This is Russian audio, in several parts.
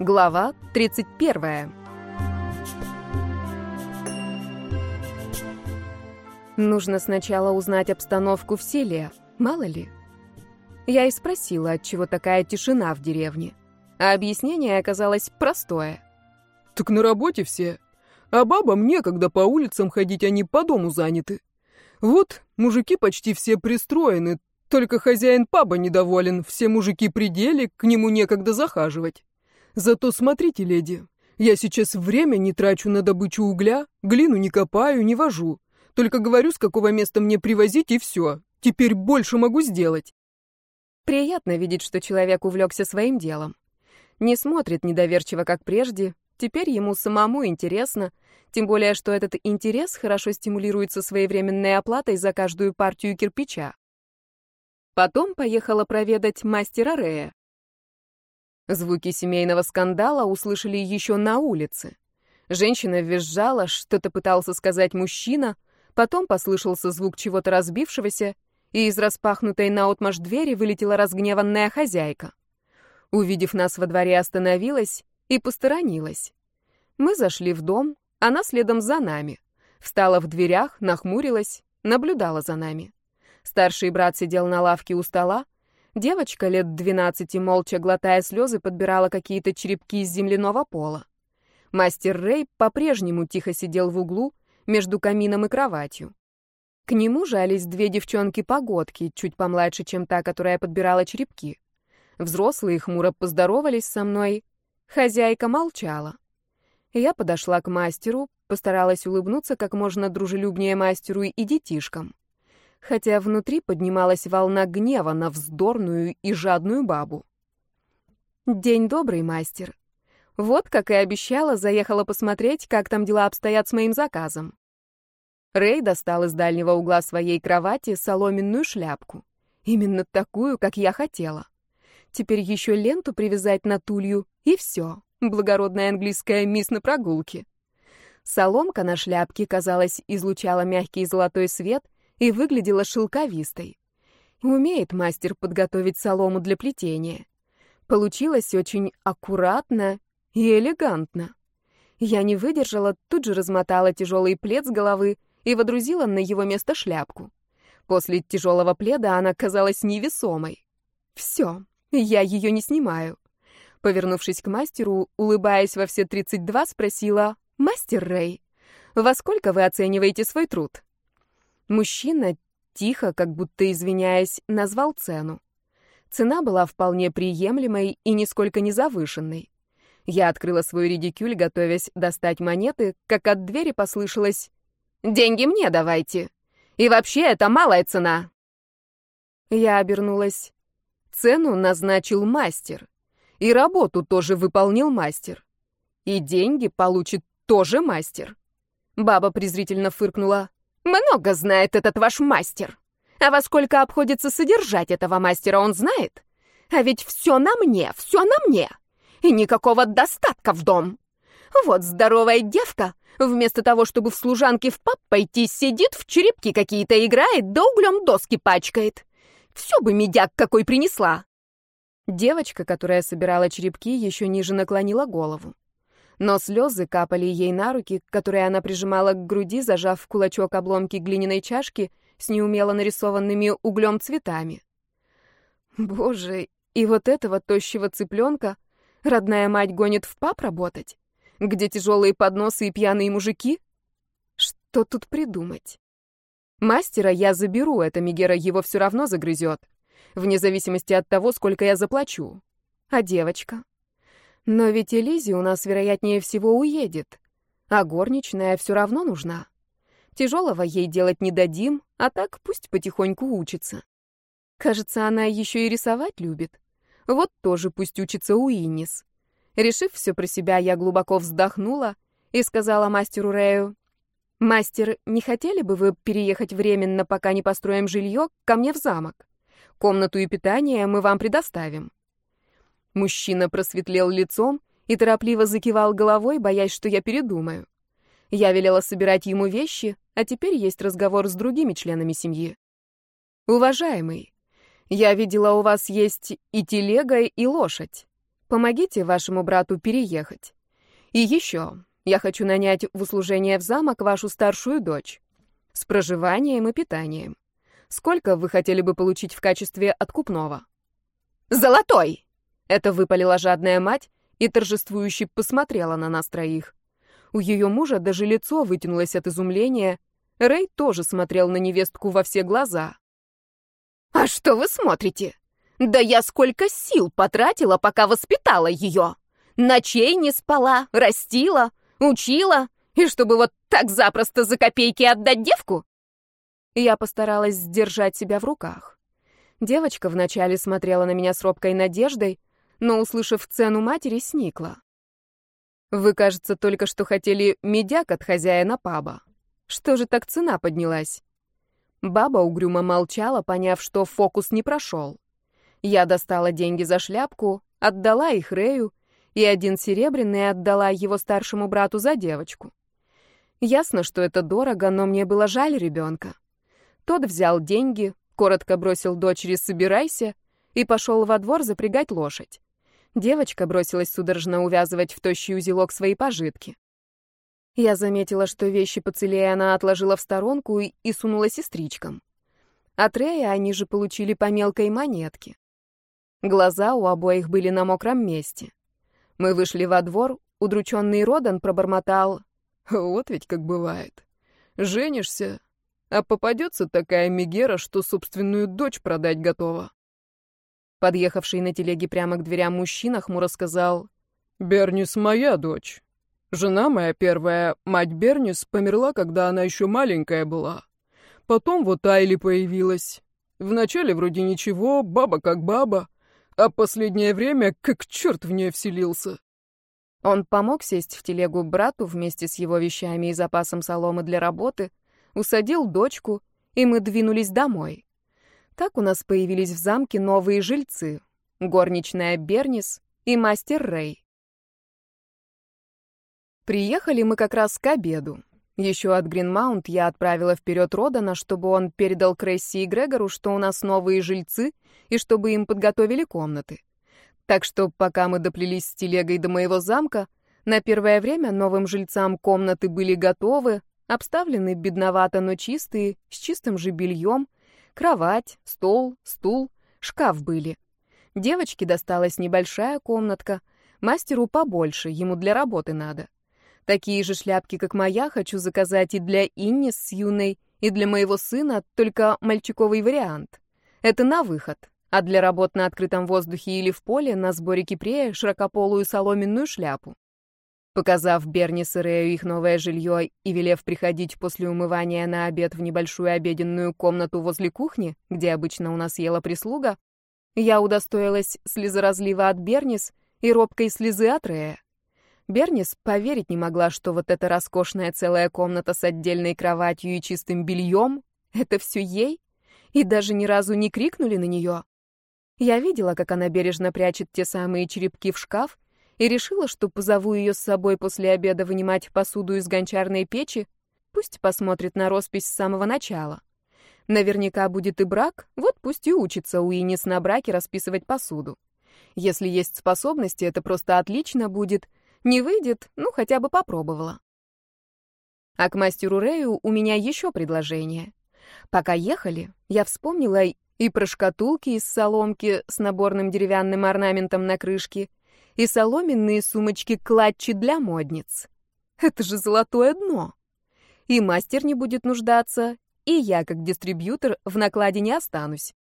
Глава 31. Нужно сначала узнать обстановку в селе, мало ли. Я и спросила, отчего такая тишина в деревне. А объяснение оказалось простое. «Так на работе все. А бабам некогда по улицам ходить, они по дому заняты. Вот, мужики почти все пристроены, только хозяин паба недоволен, все мужики пределе, к нему некогда захаживать. Зато смотрите, леди, я сейчас время не трачу на добычу угля, глину не копаю, не вожу. Только говорю, с какого места мне привозить, и все. Теперь больше могу сделать. Приятно видеть, что человек увлекся своим делом. Не смотрит недоверчиво, как прежде. Теперь ему самому интересно, тем более, что этот интерес хорошо стимулируется своевременной оплатой за каждую партию кирпича. Потом поехала проведать мастера Рея. Звуки семейного скандала услышали еще на улице. Женщина визжала, что-то пытался сказать мужчина, потом послышался звук чего-то разбившегося, и из распахнутой наотмашь двери вылетела разгневанная хозяйка. Увидев нас во дворе, остановилась и посторонилась. Мы зашли в дом, она следом за нами. Встала в дверях, нахмурилась, наблюдала за нами. Старший брат сидел на лавке у стола. Девочка лет двенадцати, молча глотая слезы, подбирала какие-то черепки из земляного пола. Мастер Рэй по-прежнему тихо сидел в углу между камином и кроватью. К нему жались две девчонки-погодки, чуть помладше, чем та, которая подбирала черепки. Взрослые хмуро поздоровались со мной. Хозяйка молчала. Я подошла к мастеру, постаралась улыбнуться как можно дружелюбнее мастеру и детишкам хотя внутри поднималась волна гнева на вздорную и жадную бабу. «День добрый, мастер. Вот, как и обещала, заехала посмотреть, как там дела обстоят с моим заказом». Рэй достал из дальнего угла своей кровати соломенную шляпку. Именно такую, как я хотела. Теперь еще ленту привязать на тулью, и все. Благородная английская мисс на прогулке. Соломка на шляпке, казалось, излучала мягкий золотой свет, и выглядела шелковистой. Умеет мастер подготовить солому для плетения. Получилось очень аккуратно и элегантно. Я не выдержала, тут же размотала тяжелый плед с головы и водрузила на его место шляпку. После тяжелого пледа она казалась невесомой. Все, я ее не снимаю. Повернувшись к мастеру, улыбаясь во все 32, спросила, «Мастер Рэй, во сколько вы оцениваете свой труд?» Мужчина, тихо, как будто извиняясь, назвал цену. Цена была вполне приемлемой и нисколько не завышенной. Я открыла свой редикюль, готовясь достать монеты, как от двери послышалось «Деньги мне давайте! И вообще, это малая цена!» Я обернулась. Цену назначил мастер. И работу тоже выполнил мастер. И деньги получит тоже мастер. Баба презрительно фыркнула. Много знает этот ваш мастер. А во сколько обходится содержать этого мастера, он знает? А ведь все на мне, все на мне. И никакого достатка в дом. Вот здоровая девка, вместо того, чтобы в служанке в пап пойти, сидит, в черепки какие-то играет, да углем доски пачкает. Все бы медяк какой принесла. Девочка, которая собирала черепки, еще ниже наклонила голову но слезы капали ей на руки, которые она прижимала к груди, зажав в кулачок обломки глиняной чашки с неумело нарисованными углем цветами. Боже, и вот этого тощего цыпленка родная мать гонит в пап работать, где тяжелые подносы и пьяные мужики? Что тут придумать? Мастера я заберу, эта Мегера его все равно загрызет, вне зависимости от того, сколько я заплачу. А девочка? Но ведь Элизи у нас, вероятнее всего, уедет. А горничная все равно нужна. Тяжелого ей делать не дадим, а так пусть потихоньку учится. Кажется, она еще и рисовать любит. Вот тоже пусть учится у Иннис. Решив все про себя, я глубоко вздохнула и сказала мастеру Рэю, «Мастер, не хотели бы вы переехать временно, пока не построим жилье, ко мне в замок? Комнату и питание мы вам предоставим». Мужчина просветлел лицом и торопливо закивал головой, боясь, что я передумаю. Я велела собирать ему вещи, а теперь есть разговор с другими членами семьи. «Уважаемый, я видела, у вас есть и телега, и лошадь. Помогите вашему брату переехать. И еще, я хочу нанять в услужение в замок вашу старшую дочь. С проживанием и питанием. Сколько вы хотели бы получить в качестве откупного? Золотой! Это выпалила жадная мать и торжествующе посмотрела на нас троих. У ее мужа даже лицо вытянулось от изумления. Рэй тоже смотрел на невестку во все глаза. «А что вы смотрите? Да я сколько сил потратила, пока воспитала ее! Ночей не спала, растила, учила, и чтобы вот так запросто за копейки отдать девку?» Я постаралась сдержать себя в руках. Девочка вначале смотрела на меня с робкой надеждой, но, услышав цену матери, сникла. «Вы, кажется, только что хотели медяк от хозяина паба. Что же так цена поднялась?» Баба угрюмо молчала, поняв, что фокус не прошел. Я достала деньги за шляпку, отдала их Рэю, и один серебряный отдала его старшему брату за девочку. Ясно, что это дорого, но мне было жаль ребенка. Тот взял деньги, коротко бросил дочери «собирайся» и пошел во двор запрягать лошадь. Девочка бросилась судорожно увязывать в тощий узелок свои пожитки. Я заметила, что вещи поцелее она отложила в сторонку и, и сунула сестричкам. От Рея они же получили по мелкой монетке. Глаза у обоих были на мокром месте. Мы вышли во двор, удрученный Родан пробормотал. «Вот ведь как бывает. Женишься, а попадется такая мигера, что собственную дочь продать готова». Подъехавший на телеге прямо к дверям мужчина хмуро сказал. «Бернис моя дочь. Жена моя первая, мать Бернис, померла, когда она еще маленькая была. Потом вот Айли появилась. Вначале вроде ничего, баба как баба, а последнее время как черт в нее вселился. Он помог сесть в телегу брату вместе с его вещами и запасом соломы для работы, усадил дочку, и мы двинулись домой. Так у нас появились в замке новые жильцы — горничная Бернис и мастер Рэй. Приехали мы как раз к обеду. Еще от Гринмаунт я отправила вперед Родана, чтобы он передал Кресси и Грегору, что у нас новые жильцы, и чтобы им подготовили комнаты. Так что, пока мы доплелись с телегой до моего замка, на первое время новым жильцам комнаты были готовы, обставлены бедновато, но чистые, с чистым же бельем, кровать, стол, стул, шкаф были. Девочке досталась небольшая комнатка, мастеру побольше, ему для работы надо. Такие же шляпки, как моя, хочу заказать и для Инни с юной, и для моего сына, только мальчиковый вариант. Это на выход. А для работ на открытом воздухе или в поле на сборе кипрея широкополую соломенную шляпу. Показав Бернис и Рею их новое жилье и велев приходить после умывания на обед в небольшую обеденную комнату возле кухни, где обычно у нас ела прислуга, я удостоилась слезоразлива от Бернис и робкой слезы от Рея. Бернис поверить не могла, что вот эта роскошная целая комната с отдельной кроватью и чистым бельем — это все ей, и даже ни разу не крикнули на нее. Я видела, как она бережно прячет те самые черепки в шкаф, и решила, что позову ее с собой после обеда вынимать посуду из гончарной печи, пусть посмотрит на роспись с самого начала. Наверняка будет и брак, вот пусть и учится у Инис на браке расписывать посуду. Если есть способности, это просто отлично будет — не выйдет, ну, хотя бы попробовала. А к мастеру Рэю у меня еще предложение. Пока ехали, я вспомнила и про шкатулки из соломки с наборным деревянным орнаментом на крышке, и соломенные сумочки-клатчи для модниц. Это же золотое дно. И мастер не будет нуждаться, и я, как дистрибьютор, в накладе не останусь.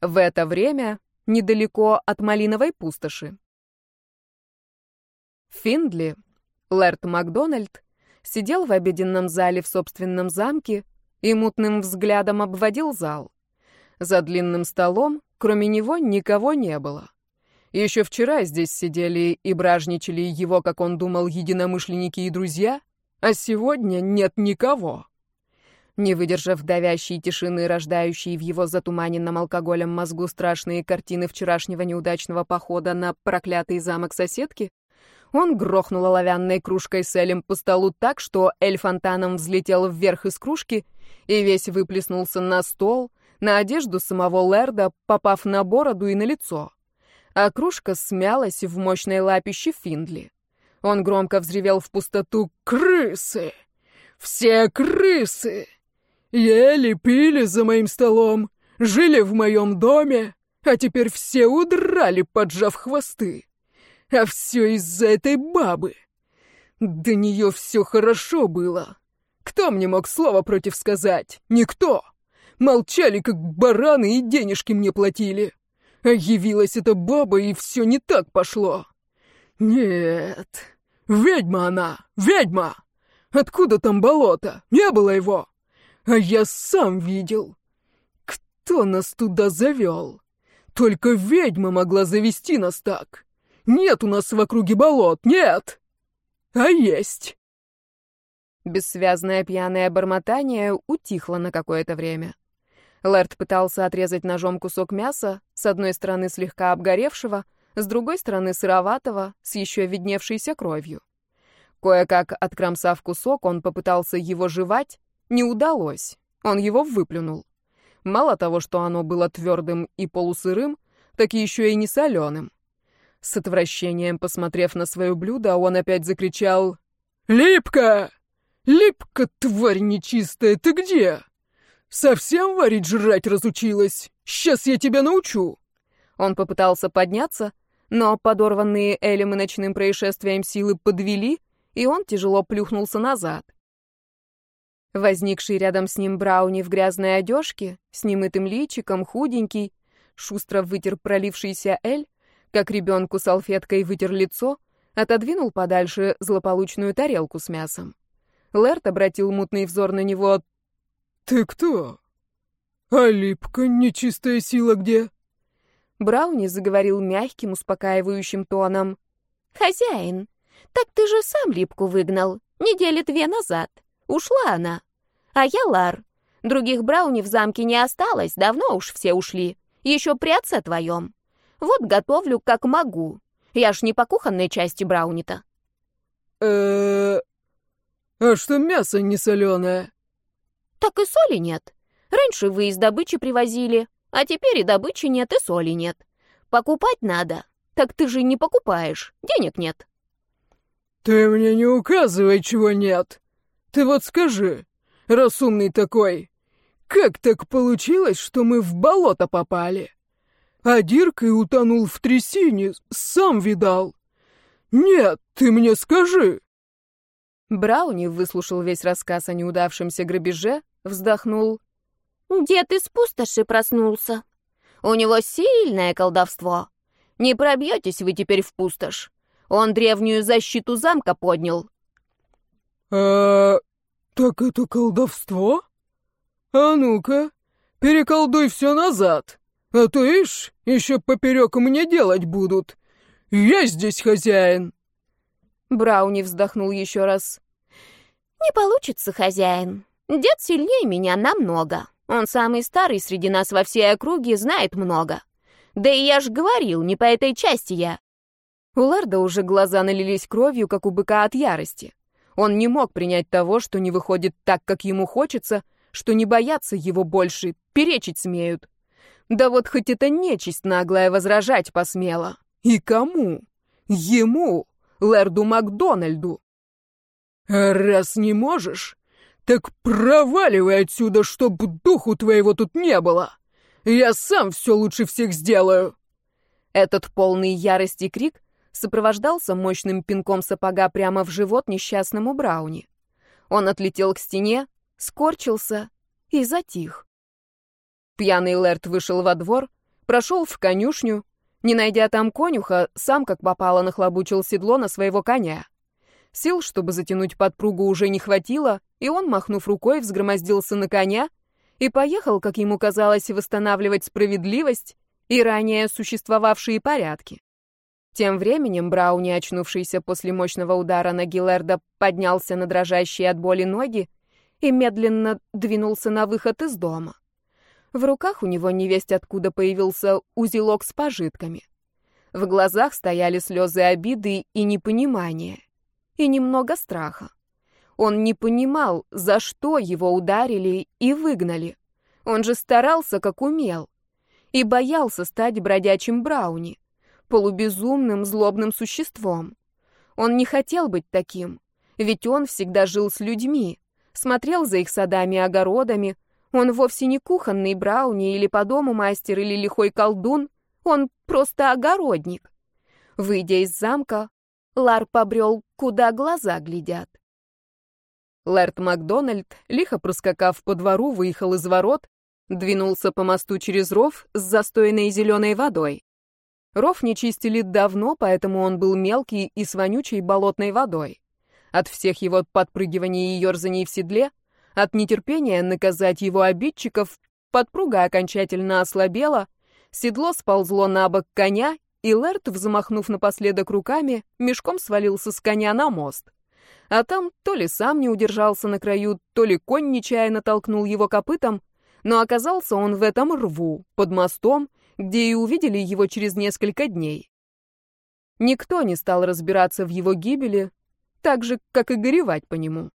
В это время недалеко от Малиновой пустоши. Финдли, Лэрт Макдональд, сидел в обеденном зале в собственном замке и мутным взглядом обводил зал. За длинным столом, кроме него, никого не было. Еще вчера здесь сидели и бражничали его, как он думал, единомышленники и друзья, а сегодня нет никого. Не выдержав давящей тишины, рождающей в его затуманенном алкоголем мозгу страшные картины вчерашнего неудачного похода на проклятый замок соседки, он грохнул оловянной кружкой с Элем по столу так, что Эль фонтаном взлетел вверх из кружки и весь выплеснулся на стол, На одежду самого Лерда, попав на бороду и на лицо. А кружка смялась в мощной лапище Финдли. Он громко взревел в пустоту «Крысы! Все крысы! Ели, пили за моим столом, жили в моем доме, а теперь все удрали, поджав хвосты. А все из-за этой бабы. До нее все хорошо было. Кто мне мог слово против сказать? Никто. Молчали, как бараны, и денежки мне платили. А явилась эта баба, и все не так пошло. Нет, ведьма она, ведьма! Откуда там болото? Не было его. А я сам видел. Кто нас туда завел? Только ведьма могла завести нас так. Нет у нас в округе болот, нет! А есть!» Бессвязное пьяное бормотание утихло на какое-то время. Лэрд пытался отрезать ножом кусок мяса, с одной стороны слегка обгоревшего, с другой стороны сыроватого, с еще видневшейся кровью. Кое-как откромсав кусок, он попытался его жевать, не удалось, он его выплюнул. Мало того, что оно было твердым и полусырым, так еще и не соленым. С отвращением посмотрев на свое блюдо, он опять закричал «Липка! Липка, тварь нечистая, ты где? Совсем варить жрать разучилась? Сейчас я тебя научу!» Он попытался подняться, но подорванные Элем и ночным происшествием силы подвели, и он тяжело плюхнулся назад. Возникший рядом с ним Брауни в грязной одежке, с немытым личиком, худенький, шустро вытер пролившийся Эль, как ребенку салфеткой вытер лицо, отодвинул подальше злополучную тарелку с мясом. Лэрт обратил мутный взор на него. «Ты кто? А липка, нечистая сила где?» Брауни заговорил мягким, успокаивающим тоном. «Хозяин, так ты же сам липку выгнал, недели две назад. Ушла она. А я Лар. Других Брауни в замке не осталось, давно уж все ушли. Еще при отце твоем. Вот готовлю, как могу. Я ж не по кухонной части Брауни-то. э А что мясо не соленое? Так и соли нет. Раньше вы из добычи привозили, а теперь и добычи нет, и соли нет. Покупать надо. Так ты же не покупаешь, денег нет. Ты мне не указывай, чего нет. Ты вот скажи, разумный такой, как так получилось, что мы в болото попали? А Дирк и утонул в трясине, сам видал. Нет, ты мне скажи. Брауни выслушал весь рассказ о неудавшемся грабеже, вздохнул. Дед из пустоши проснулся. У него сильное колдовство. Не пробьетесь вы теперь в пустошь. Он древнюю защиту замка поднял. А, так это колдовство? А ну-ка, переколдуй все назад. А то, ишь, еще поперек мне делать будут. Я здесь хозяин. Брауни вздохнул еще раз. Не получится, хозяин. Дед сильнее меня намного. Он самый старый среди нас во всей округе, знает много. Да и я ж говорил, не по этой части я. У Ларда уже глаза налились кровью, как у быка от ярости. Он не мог принять того, что не выходит так, как ему хочется, что не боятся его больше, перечить смеют. Да вот хоть это нечисть наглая возражать посмела. И кому? Ему, Лэрду Макдональду. Раз не можешь, так проваливай отсюда, чтоб духу твоего тут не было. Я сам все лучше всех сделаю. Этот полный ярости крик сопровождался мощным пинком сапога прямо в живот несчастному Брауни. Он отлетел к стене, скорчился и затих. Пьяный Лэрт вышел во двор, прошел в конюшню, не найдя там конюха, сам как попало нахлобучил седло на своего коня. Сил, чтобы затянуть подпругу, уже не хватило, и он, махнув рукой, взгромоздился на коня и поехал, как ему казалось, восстанавливать справедливость и ранее существовавшие порядки. Тем временем Брауни, очнувшийся после мощного удара на Гиллерда, поднялся на дрожащие от боли ноги и медленно двинулся на выход из дома. В руках у него невесть откуда появился узелок с пожитками. В глазах стояли слезы обиды и непонимания, и немного страха. Он не понимал, за что его ударили и выгнали. Он же старался, как умел. И боялся стать бродячим Брауни, полубезумным, злобным существом. Он не хотел быть таким, ведь он всегда жил с людьми, смотрел за их садами и огородами. Он вовсе не кухонный Брауни или по дому мастер или лихой колдун, он просто огородник. Выйдя из замка, Лар побрел, куда глаза глядят. Лэрд Макдональд, лихо проскакав по двору, выехал из ворот, двинулся по мосту через ров с застойной зеленой водой. Ров не чистили давно, поэтому он был мелкий и с вонючей болотной водой. От всех его подпрыгиваний и ерзаний в седле, от нетерпения наказать его обидчиков, подпруга окончательно ослабела, седло сползло на бок коня, и Лэрд, взмахнув напоследок руками, мешком свалился с коня на мост. А там то ли сам не удержался на краю, то ли конь нечаянно толкнул его копытом, но оказался он в этом рву, под мостом, где и увидели его через несколько дней. Никто не стал разбираться в его гибели, так же, как и горевать по нему.